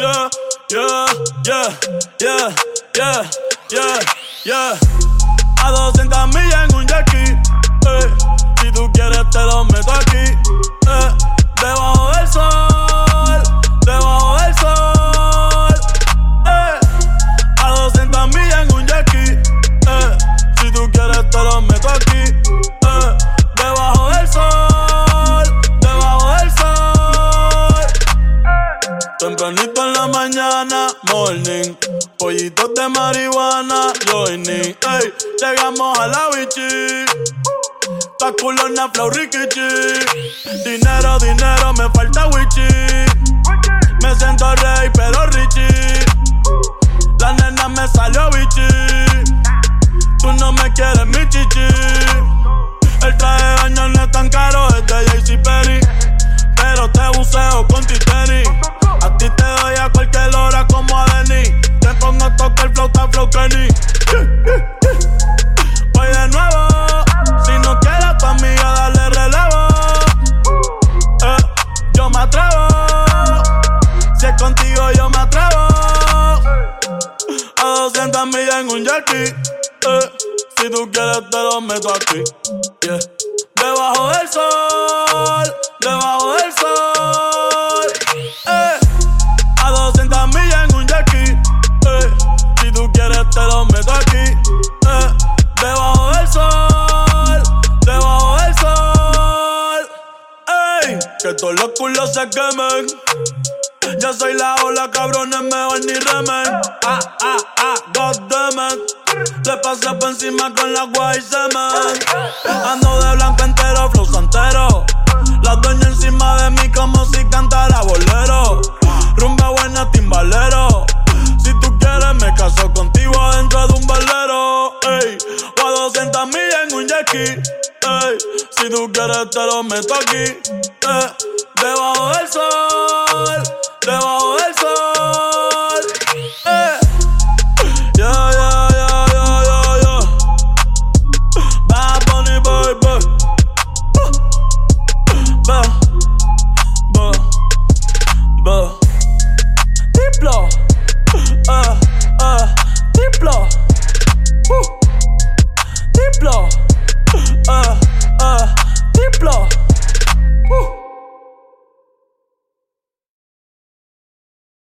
yeah, yeah, yeah, yeah, yeah, yeah, yeah. A 200 millas en un jackie, eh. Si tú quieres te lo morning. Pollitos de marihuana, joining. Ey, llegamos a la bichi. Ta culona, flow, rikichi. Dinero, dinero, me falta wichi. Me siento rey, pero richie. La nena me salió bichi. Tú no me quieres, mi chichi. El traje de baño no te doy a cualquier hora como a Denny. Te pongo a tocar flauta, flow Kenny. Voy de nuevo. Si no quieres a tu amiga, dale relevo. Eh, yo me atrevo. Si es contigo, yo me atrevo. A 200 millas en un jackie. Eh, si tú quieres, te lo meto aquí. Debajo del sol, que todos los culos se quemen. Ya soy la ola, cabrones, mejor ni remen. Ah, ah, ah, goddammit. Le pasé por encima con la guay semen. Ando de blanco entero, flow santero. La doña encima de mí como si cantara bolero. Rumba buena, timbalero. Si tú quieres, me caso contigo adentro de un balero. Ey, o a 200 millas en un jackie. Si tú quieres, te lo meto aquí. Eh, debajo del